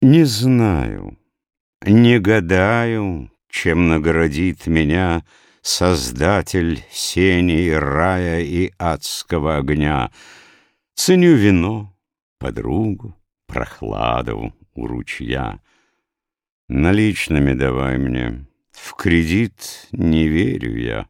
Не знаю, не гадаю, чем наградит меня Создатель сеней рая и адского огня. Ценю вино, подругу, прохладу у ручья. Наличными давай мне, в кредит не верю я.